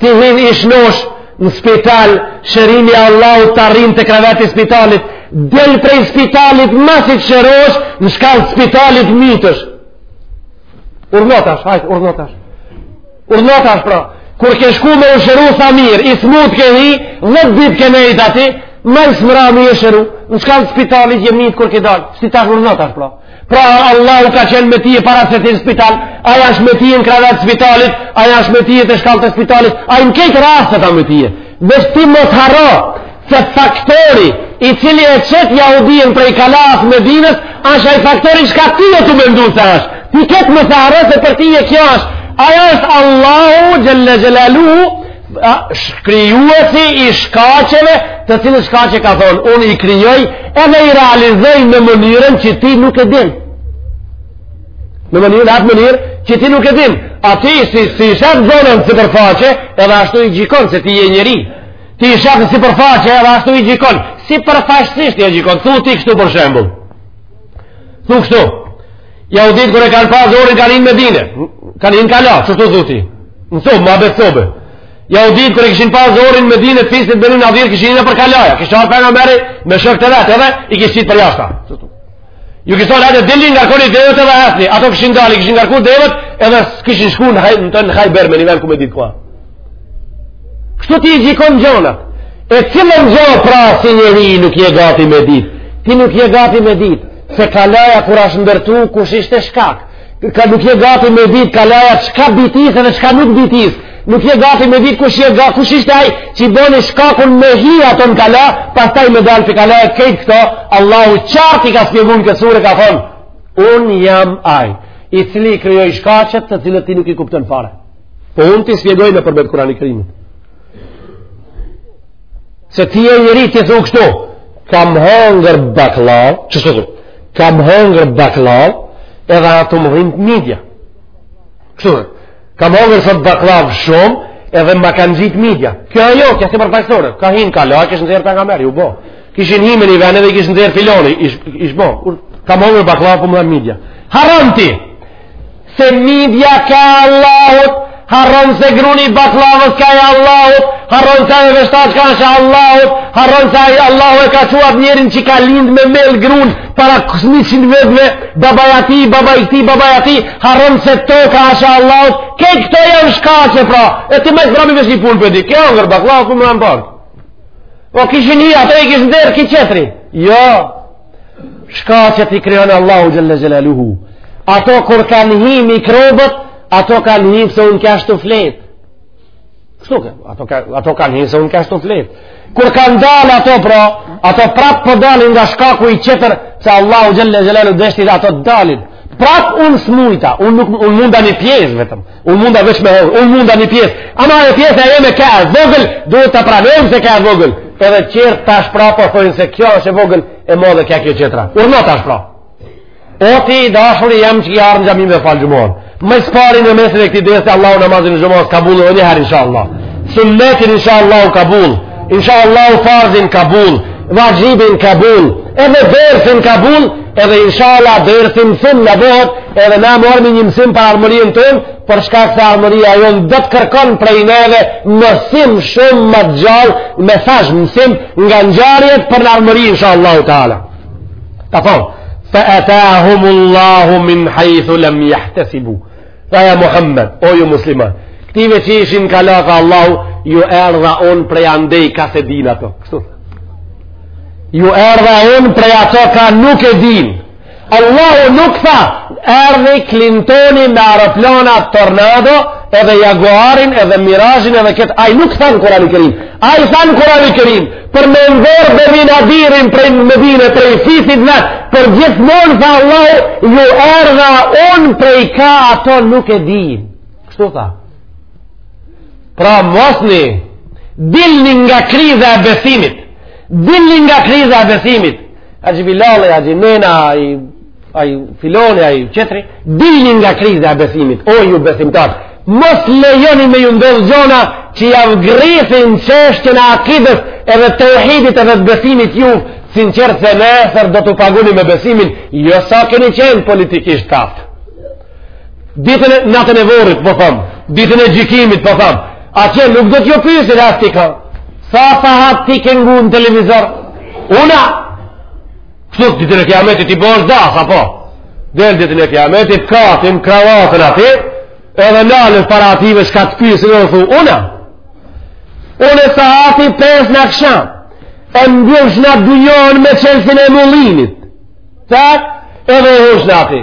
ti hin i shnosh në spital shërimi i Allahut të arrin te kreveti i spitalit del prej spitalit masi t'shërosh në shkallë spitalit mytesh urdhno tash hajt urdhno tash urdhno tash pra kur ke shku me u shëru sa mirë i smut ke hi dhet dit ke nejt aty ma së mrami je shëru në shkallë spitalit je myt kur ke dal si tash urdhno tash pra Pra Allahu ka qenë me tye para se t'hin në spital, ai është me tye në kravat spitalit, ai është me tye te shkallët e spitalit, ai në kejt rastet â me tye. Dhe ti mos harro, se faktori i cili e qet jahudien prej kalasë Medinës, është ai faktori çka ti je tu mendu se është. Ti këtë mos e harro se për tye kjo është. Ai është Allahu xhele xhelaluhu, Krijuesi i shkaqeve, të cilat shkaqe ka thonë, unë i krijoj edhe i realizoj në mënyrën që ti nuk e din. Në mënyrën atë mënyrë që ti nuk e din. A ti si i shef gjonat sipërfaqe, edhe ashtu i gjykon se ti je njeri. Ti i shef sipërfaqe, edhe ashtu i gjykon. Sipërfaqësisht i gjykon, thu ti kështu për shembull. Thu kështu. Jahuditë kur e kanë pa zorin kanë hi në Medine. Kanë hi në kala, qeshtu thu ti. Në sobë, ma betë sobë. Jahuditë kur e kishin pa zorin n'Medine, fisi Beni Nadir kishin hi nëpër kalaja. Kish ardh Pejgamberi me shokë të vet edhe, i kish qitë përjashta. Ju kish thanë edhe dilni ngarkoni devet edhe ecni. Ata kishin dal, kishin ngarku devet edhe kishin shku në haj, në Hajber me një vend ku me ditë ku â. Kështu ti i gjykon gjonat. E cilën gjo pra si njeri nuk je gati me dit. Ti nuk je gati me dit. Se kalaja kur ashtë ndërtu, kush ishte shkak. Nuk je gati me dit, kalaja çka bitis edhe çka nuk bitis. Nuk je gati me dit, kush, je, kush ishte aj që i boni shkakun me hi ata n'kala, pastaj me dalë prej kalaje kejt këto, Allahu qartë i ka spjegu n'kët sure ka thonë, unë jam aj, i cili i krijoj shkaqet të cilat ti nuk i kupton fare. Po unë t'i spjegoj nëpërmjet Kurani Kerimit. Se ti je njeri ti thu kështu, kam hangër baklav, qeshtu thu, kam hangër baklav, edhe ato më dhimti midja. Kështu dhe, kam hangër sot baklav shumë, edhe më kanë gjitë midja. Kjo e jo, kjo sipërfaqësore, ka hi në kala, kish nxjerrë Pejgamberi, u bo. Kishin hi me ni ven edhe kish nxjerrë filani, ish, ish bo. Kam hangër baklav pra po më dhim midja. Harron ti! Se midja ka e Allahut, harron se gruni i baklavës ka e Allahut, harron se veshtaçka ashtë e Allahut, harron se Allahu e ka çu at njerin që ka lind me mjell grun, para kësmi qind vjetve, baba i atij, baba i ktij, baba i atij, harron se toka ashtë e Allahut, kejt këto janë shkaqe pra, e ti ma të mrami veç një pun pe di, ke hangër baklavë po më dhem bark. Po kishin hi, ata i kish nxjerrë, ky tjetri. Jo, shkaqet i krijon Allahu xhelle xhelaluhu ato kur kanë hi mikrobet ato kanë hi se unë kështu flet. Kështu ke, ato ka ato kanë hi se unë kështu flet. Kur kanë dalë ato pra, ato prap po dalin nga shkaku i çetër se Allahu xhelle xhelaluhu deshti ato të dalin. Prap unë smujta, unë, unë munda një pjesë vetëm. Unë munda veç me hodhë, unë munda një pjesë. Ama e pjesë e jeme ka e vogël, duhet të pranojmë se ka e vogël. Edhe qërë tash pra, po thëjnë se kjo është e vogël, e modhe kja kjo qëtra. Urdhno tash pra. O ti i dashuri jem që ki ardhë në xhami me falë xhumanë. Më së pari në mesin e këtij dersi Allahu namazin e xhumas kabul edhe njëherë, insha Allah. Sunnetin, insha Allahu kabul. Insha Allahu farzin kabul. Vaxhibin kabul. Edhe dersin kabul. Edhe inshallah dersi mësim na bëhet edhe na marrmi një mësim për ardhmërinë tonë, për shkak se ardhmëria jonë do të kërkon prej neve mësim shumë më të gjallë, me thash mësim nga ngjarjet për ardhmërinë inshallah taala. Ta thon, fa atahumullahu min haythu lam yahtasibu. Tha ja Muhammed, o ju musliman, këtive që ishin kala, tha Allahu, ju erdha unë prej andej ka s'e din ato. Kështu tha. Ju erdha unë prej ato ka nuk e din. Allahu nuk tha, erdhi Clintoni me aeroplana tornado, edhe Jaguarin, edhe Mirajin, edhe këtë. Aj nuk tha në Kurani Kerim. Aj tha në Kurani Kerim. për me nxerrë Beni Nadirin prej Medine, prej fisit dhe, por gjithmonë tha Allahu, ju erdha unë prej ka ato nuk e din. Kështu tha. Pra mosni, dilni nga kriza e besimit, dilni nga kriza e besimit, axhi Bilali, axhi Mena, ai ai filoni ai çetri dilni nga kriza e besimit o ju besimtar mos lejoni me ju ndodh gjona që jav grithin çështjen e akides edhe teuhidit edhe të besimit ju sinqert se nesër do të paguni me besimin jo sa keni qenë politikisht t'aftë ditën e natën e vorit po tham ditën e gjykimit po tham atje nuk do t'ju pysin asti ka sa sahat ti ke ngu në televizor una Kështu ditën e kiametit i bosh das, apo? Del ditën e kiametit, katin, kravatën aty, edhe nalën para atyve shka të pysin do thu, una, une sahati pesë në aksham, e mbyllshna dynjanë me çelsin e mullinit, cak, edhe hyshna aty.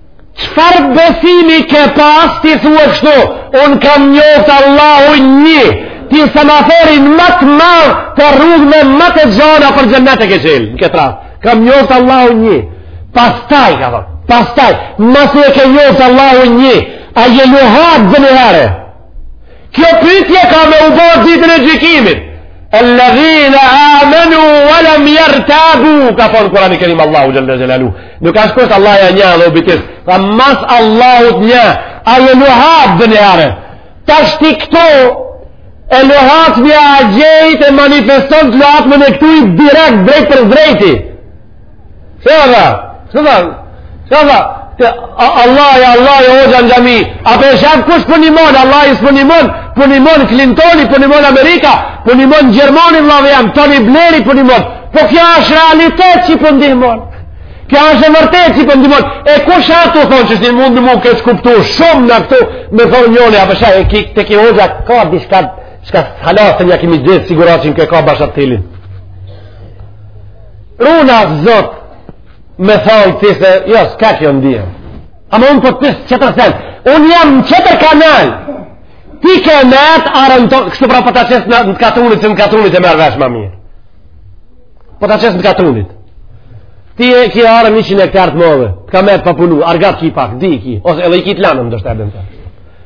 Çfarë besimi ke pas ti thua kështu Unë kam njoft Allahu një Ti semaforin ma të madh te rrugët ma të gjona për xhennet e ke çelë Në këtë rast Kam njoft Allahu një Pastaj ka thërë Pastaj Masi e ke njoft Allahu një A je luhat dhe një herë Kjo pytje ka me u bo ditën e gjykimit. Alladhina amenu walam yartabu ka thon Kurani Kerim Allahu jalla jalalu. Nuk asht kështu Allah ja një dhe u bitis. Tha mas Allahut një. A je luhat ndonjëherë. Tash ti këtu e luhatmja gjejt e manifeston të luhatmen këtu direkt drejtpërdrejti. Qëra, qëra, qëra, qëra, Allahi Allahi hoxha në xhami, a po e sheh kush po na nimon, Allahi s'po na nimon, po na nimon Clintoni, po na nimon Amerika, po na nimon Gjermania, Allah e jam, Tony Bleri po na nimon, po kjo është realitet që po na nimon, kjo është e vërtetë që po na nimon, e kush asht tu thonë që si mund në mund kështë kuptu shumë në këtu, me thonë njoni, a po sheh e kikë të kjo hoxha, ka diçka, çka halasë të një kimi gjithë, sigurisht kë ka bashat të Runa Zot me thonë ti se, jo, s'ka kjo ndihë. Ama unë po të pys tjetër sen. Unë jam në tjetër kanal. Ti ke me atë arën të... Kështu pra po ta qes në të katunit, se në t'katunit e merr vesh ma mirë. Po ta qes në t'katunit. Ti e ki arën 100 hektarë të madhe. Të ka metë pa punu, argat ki pak, dy ki. Ose edhe i ki të lanëm, do shtë e bëndë.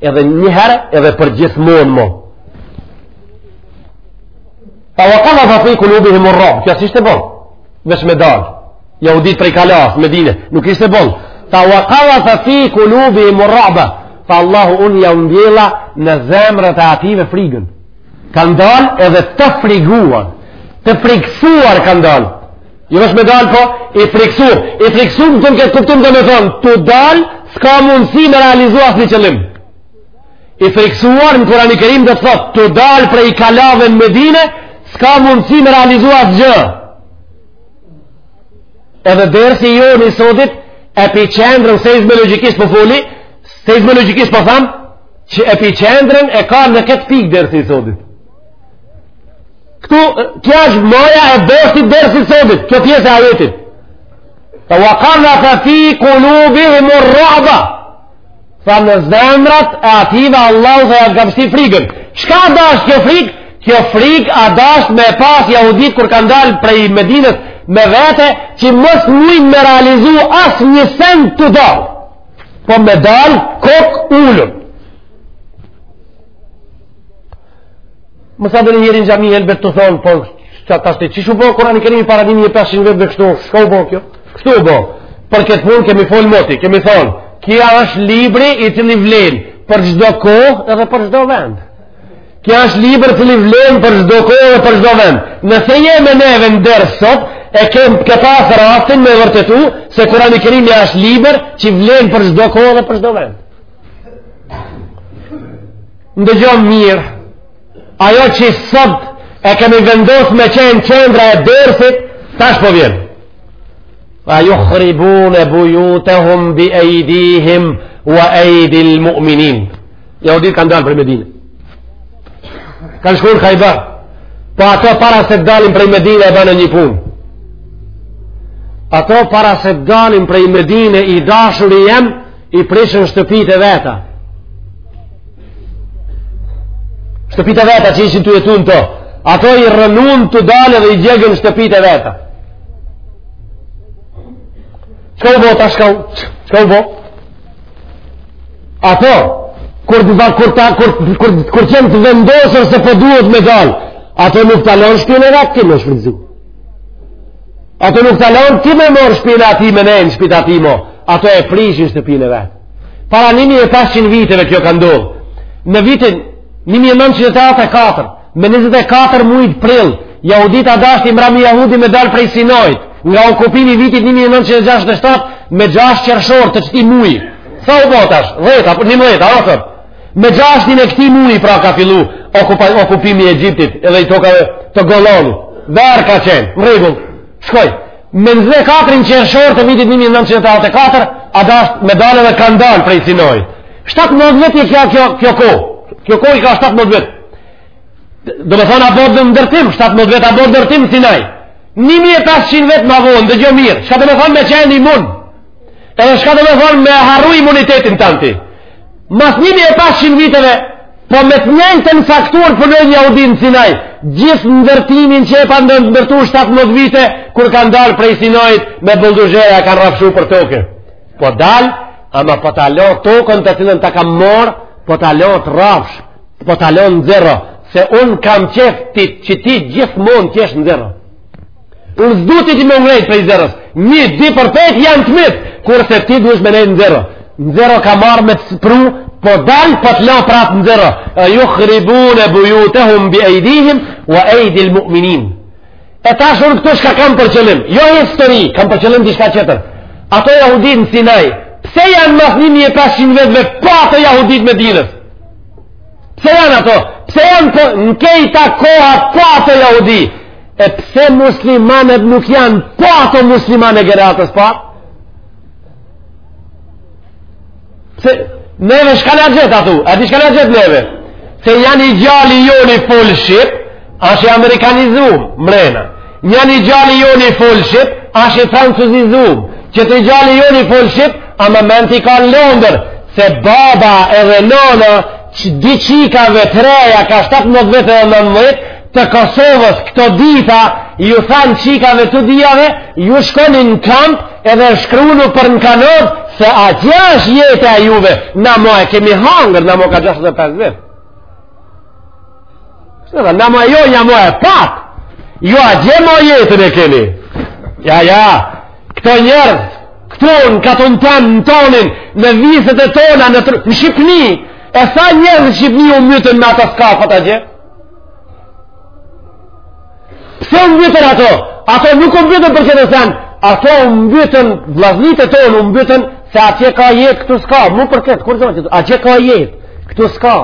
edhe njëherë edhe përgjithmonë tha wa kadhafa fi kulubihimu rrab kjo s'ishte boll veç me dal jahudit prej kalasë Medine nuk ishte boll tha wa kadhafa fi kulubihimu rrab tha Allahu unë jau mbjella në zemrat e atyve frigën kanë dal edhe të friguar të friksuar kanë dal Jo veç me dalë po, i friksuar. I friksuar në këtë kuptim domethonë, tu dalë, s'ka mundësi me realizu asnjë qëllim. I friksuar në Kurani Kerim do të thotë, tu dalë prej kalave në Medine, s'ka mundësi me realizu asgjë. Edhe dersi jonë i sotit, epiqendrën seizmologjikisht po foli, seizmologjikisht po tham, që epiqendrën e ka në këtë pikë dersi i sotit. Këtu, kjo është maja e boshtit dersit sodit, kjo pjesë e ajetit. Tha wa kadhafa fi kulubihimu rruba, tha në zemrat e atyve Allahu tha jau kam shti frigën. Çka a dashtë kjo frigë? Kjo frigë a dashtë me pas jahudit kur kanë dalë prej Medinës me vete që mos mujnë me realizu asnjë send tu dalë, po me dalë kokulun. Mësa dhe njëri në xhami helbet tu thonë, po, qe tash ti, qysh u bo, Kurani Kerimi para 1500 vjetëve kështu, qysh u bo kjo? Kështu bo, për këtë punë kemi folë moti, kemi thonë, ky është libër i cili vlen për çdo kohë edhe për çdo vend. Ky është libër i cili vlen për çdo kohë edhe për çdo vend. Nëse jemi neve në ders sot, e kem këtë rastin me vërtetu, se Kurani Kerimi është libër që vlen për çdo kohë edhe për çdo vend. Ndëgjom mirë, ajo që sot e kemi vendos me qenë qendra e dersit, tash po vjen. Jukhribune bujutehum bi ejdihim wa ejdil mu'minin. Jahudit kanë dalë prej Medine. Kanë shkun Hajber. Po ato para se t'dalin prej Medine e banë një punë. Ato para se t'dalin prej Medine i dashuri jem, i prishën shtëpit e veta shtëpit e veta që ishin tu jetu n'to ato i rrënun tu dalë dhe i gjegën shtëpit e veta çka u bo tash çka u bo ato kur të va kur ta kur kur kur qen të vendosur se po duhet me dal ato nuk ta lon shpinë rahat ti me shfrytzu Ato nuk ta lonë ti me morë shpinën atij me nejt n'shpi t'atij mo. Ato e prishin shtëpinë e vet. Para 1500 viteve kjo ka ndodhë. Në vitin 1984, me 24 mujt prill, jahudit a dashtë i mrami jahudi me dalë prej Sinajt, nga okupimi i vitit 1967 me 6 qershor të qëti mujt. Sa u bo tash? 10, apo 11, afër? Me gjashtin e këti muji pra ka fillu okupimi i Egjiptit edhe i tokave të Golanit. Verë ka qenë, n'rregull, shkoj. Me 24 qershor të vitit 1984, a dashtë me dalë dhe kanë dalë prej Sinaj. 17 vjet i ka kjo, kjo kohë. Kjo kohë i ka 17 vjet. Domethonë a bo ndërtim, 17 vjet a bo ndërtim n'Sinaj. 1500 vjet ma vonë, ndëgjo mirë. Shka domethonë me qenë imun. Edhe shka domethonë me harru imunitetin tant Mas njëmi e pesqind viteve, po me të njëjtën fakturë punojnë jahudit n'Sinaj, gjithë ndërtimin që e patën ndërtu 17 vite, kur kanë dalë prej Sinajt me bulldozhera e kanë rrafshu për toke. Po dal, ama po ta lo tokën të cilën ta kam morë, po ta lo t'rrafsh, po ta lo në zero, se unë kam qejf ti, që ti gjithmonë t'jesh në zero. Unë s'du ti ti me u ngrejt prej zeros. Një, dy përpjet janë të mitë, kurse ti duhesh me nejtë në zero. Në zero kam ardh me t'pru, po dal por po të la prapë në zero. Jukhribune bujutehum bi ejdihim, wa ejdil mu'minin. E tash unë këtu shka kam për qëllim. Jo histori, kam për qëllim dishka qetër. Ato jahudit në Sinaj, pse janë mas 1500 vjetve po ato jahudit e Medinës? Pse janë ato? Pse janë po, në kejta koha po ato jahudi? E pse muslimanet nuk janë po ato muslimanë e gjeneratës parë? Po? Pse neve shka na ka gjet ashtu? A di shka na ka gjet neve? Se janë i gjali joni fol shqip, Asht amerikanizu, mrena. Njani djali jonë i fol shqip, asht francuzizu. Qiti djali jonë i fol shqip, ama mentë i ka në Londër, se baba edhe nona, që di çikave të reja, ka 17 vjet edhe ma vjet, të Kosovës këto dita ju thanë çikave të tijave ju shkoni në kamp edhe shkrununi për në Kanadë se atje është jeta e juve na ma e kemi hangër na ma ka 65 vjet Kështu dhe, na ma, jo, një ma e pak, ju atje ma jetën e keni. Ja, ja, këto njerës, këto në katun tanë, në tonin, në viset e tona, në, në Shqipni, e sa njerës në Shqipni u mytën me ata skafat a gje? Pse u mbytën ato? Ato nuk u mbytën për qet sen. Ato u mbytën vllaznit e tonë u mbytën se atje ka jetë këtu s'ka, mu për këtë, kur thonë këtu, atje ka jetë, këtu s'ka.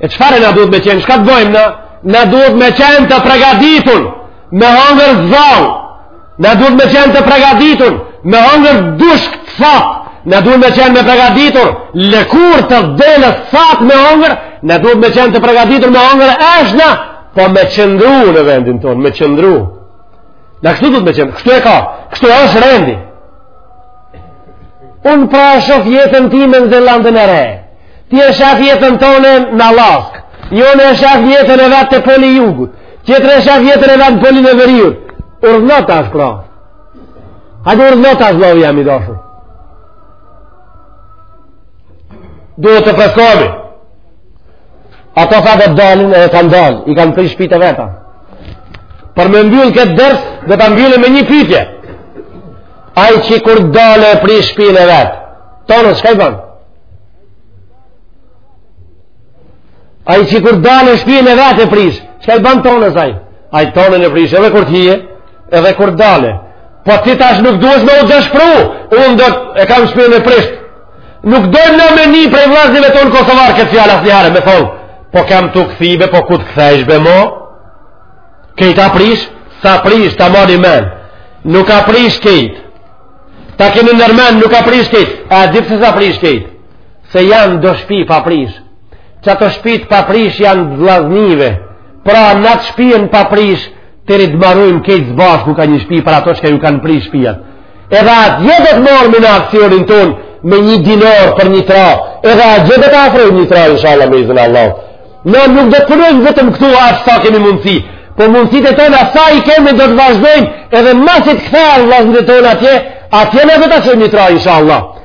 E çfarë na duhet me qenë, çka të bojmë na? Na duhet me qenë të pregaditun, me hangër zall, Na duhet me qenë të pregaditur, me hangër dushk të thatë, na duhet me qenë të pregaditur, lëkurë të deles të thatë me hangër, na duhet me qenë të pregaditur me hangër eshna, po me qëndru në vendin tonë, me qëndru. Na kështu duhet me qenë, kështu e ka, kështu e është rendi. Unë pra shof jetën time në Zelandën e Re, ti e sheh jetën tane në Alaskë, njoni e sheh jetën e vet te poli i jugut, tjetri e sheh jetën e vet në polin e veriut, Urdhno tash pra. Hajde urdhno tash vëllai jem i dashur. Duhet të freskohemi. Ato sa do të dalin e kanë dalë, i kanë prish shpitë e veta. Për me mbyllë këtë ders, do ta mbylli me një pytje. Ai që kur del e prish shpinë e vet, tonës çka i ban? Ai që kur del e shtëpinë e vet e prish, çka i ban tonës ai? Ai tonën e prish edhe kur të hije, edhe kur del. Po ti tash nuk duhesh me u dëshpru, unë e kam shpinë e prishun. Nuk du me ni prej vllaznive tonë kosovarë këtë fjalë asnjëherë, me thonë, po kam të kthimë, po ku të kthehesh be mo, krejt a prish, s'a prish, ta merr menja, nuk a prish krejt, ta keni nërmen, nuk a prish krejt, a di pse s'a prish krejt, se janë do shpi pa prish qato shpi pa prish janë vllaznive pra n'atë shpinë e paprishun të rrimë, marojmë krejt së bashku ka një shpi pra ato çka ju kanë prish shpijat edhe atje do ta marrë me në aksionin tonë me një dinar për një tra edhe atje do t'i afrojë një tra inshallah me izn Allah ne nuk do të punojmë vetëm këtu aq sa kemi mundësi po mundësitë e tona sa i kemi do të vazhdojmë edhe masi të kthehen vllaznit tonë atje atje ne do ta çojmë një tra inshallah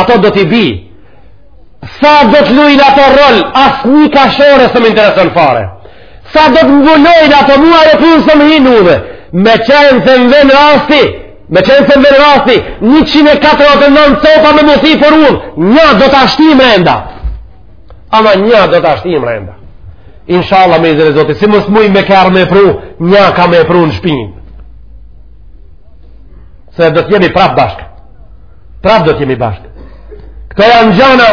ato do t'i bi sa do të lujnë ato rol as një kashore s'më intereson fare sa do të mbulojnë ato mua e punë s'më hin edhe me qenë se më vjen rasti me qenë se më vjen rasti 149 copa me mos hi por unë një do ta shti mrenda ama një do ta shti mrenda Inshallah me izin e Zotit, si mos muj me kerr me e pru, nja ka me e pru në shpinë. se do të jemi prap bashkë. Prap do të jemi bashkë. Këto janë gjana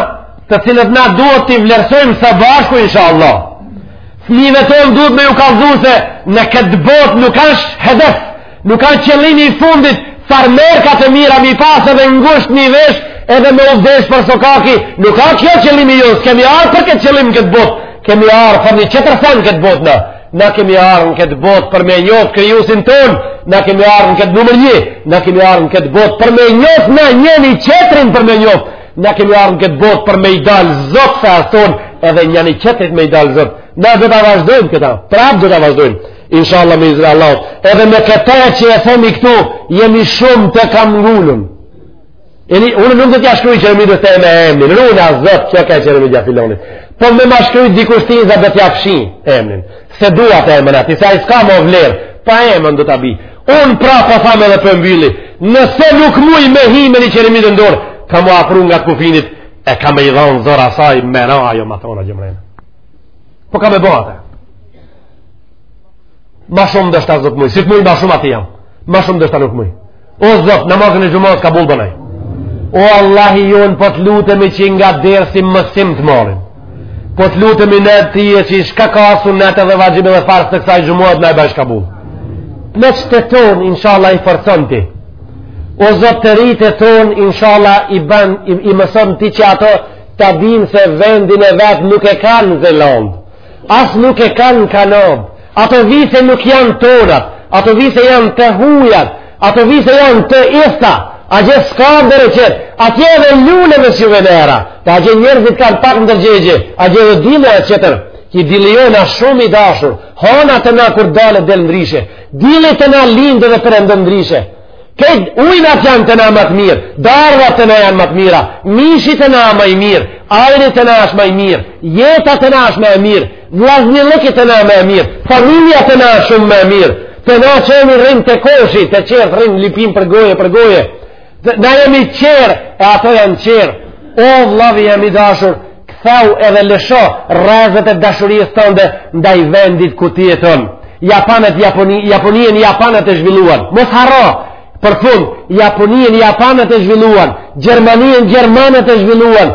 të cilat na duhet t'i vlerësojmë së bashku inshallah. Fëmijëve tonë duhet me ju kallxu se në këtë botë nuk është hedef, nuk asht qëllimi i fundit farmerkat e mira m'i pasë edhe ngusht m'i vesh edhe me u zdesh për sokaki, nuk a kjo qëllimi jo, s'kemi ardh për këtë qëllim këtë botë, kemi ardh për një qetër sen këtë botë na. Na kemi ardh në këtë botë për me njof krijuesin tonë, na kemi ardh në këtë numër 1, na kemi ardh në këtë botë për me njof na njani tjetrin për me njof. Na kemi ardh në këtë botë për me i dal zot sa thon, edhe njani tjetrit me i dal zot. Na do ta vazhdojmë këta. Prap do ta vazhdojmë. Inshallah me izin e Allahit. Edhe me këtë që e themi këtu, jemi shumë të kamngulun. Eli, unë nuk do t'ja shkruj qeremidhes teme emnin, runa Zot që ka qeremidhe filoni. Po me ma shkruj dikush tinza do t'ja fshij emnin. S'e du atë emën aty, se ai s'ka më vlerë, pa emën do ta bi. Unë prap po tham edhe për mbili, nëse nuk muj me hi me një qeremidhe n'dorë, ka me e pru ngat kufinit, e ka me i dhonë zora saj, me na ajo ma thona gjëmrejnë. Po ka me bo atë. Ma shumë ndoshta s'do t'muj, si të muj ma shumë aty jam, ma shumë ndoshta nuk muj. O Zot, namazin e xhumasë kabull bënaje. O Allahi jonë po të lutemi që nga dersi mësim të marrim. Po të lutemi në ti e që çka ka sunet edhe vaxhib edhe farz të kësaj xhumaje na e bash kabull. Pleqtë tonë inshallah i forcon ti. O Zot të ritë tonë inshallah i bën i, i mëson ti që ato ta dinë se vendin e vet nuk e kanë Zelandë. As nuk e kanë Kanadë. Ato vise nuk janë tonat. Ato vise janë të hujat. Ato vise janë të pista. Agje s'ka bereqet. Atje edhe luleve s'ju vjen era. Edhe agje njerëzit kanë pak ndërgjegje. Agje dhe dilli a qetër. Ki dilli jonë a shumë i dashur. Hona te na kur del, del ndryshe. Dilli te na lind edhe perëndon ndryshe. Këtu ujnat janë te na ma të mirë, dardhat te na janë ma të mira, mishi te na ma i mirë, ajri te na është ma i mirë, jeta te na është ma e mirë, vllaznillëki te na ma i mirë, familja te na shumë ma e mirë, te na qeni rrin te koshi, te qertë rrin lëpin për goje, për goje, na jemi qerë, e ato janë qerë, o vllavi jem i dashur, Ktheu edhe lësho rrezet e dashurisë tënde ndaj vendit ku ti jeton. Japanët, Japoni, Japoninë, japanët e zhvilluan. Mos harro. Për fund, Japoninë japanët e zhvilluan. Gjermaninë gjermanët e zhvilluan.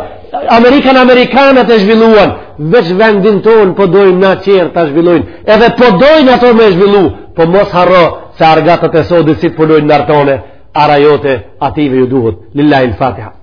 Amerikën amerikanët e zhvilluan. Veç vendin tonë po dojnë të tjerët ta zhvillojnë. Edhe po dojnë ato me zhvillu. Po mos harro se argatët e sodit si të punojnë n'arë tonde, ara jote atyne ju duhet. Lillahi l-Fatiha.